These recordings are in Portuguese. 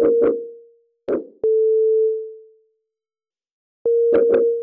Thank you.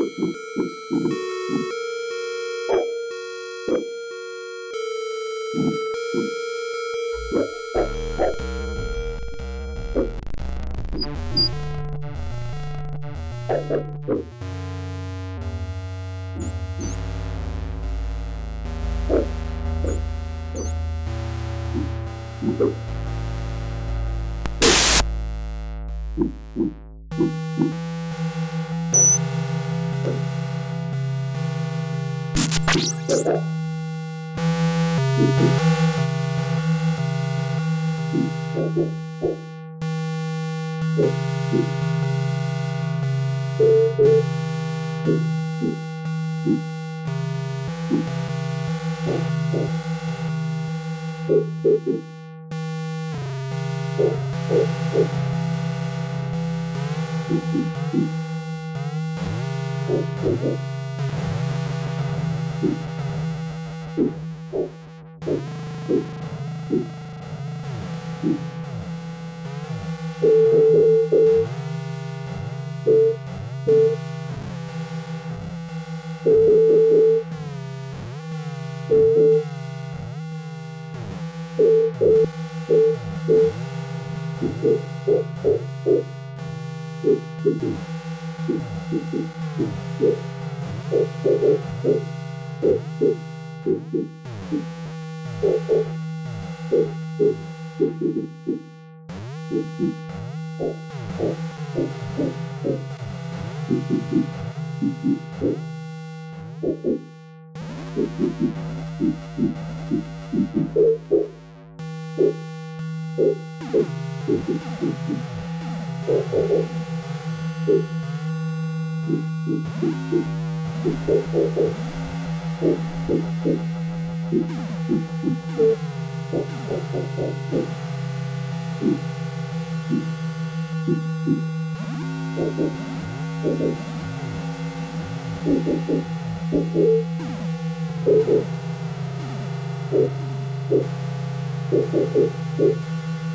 Thank you.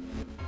you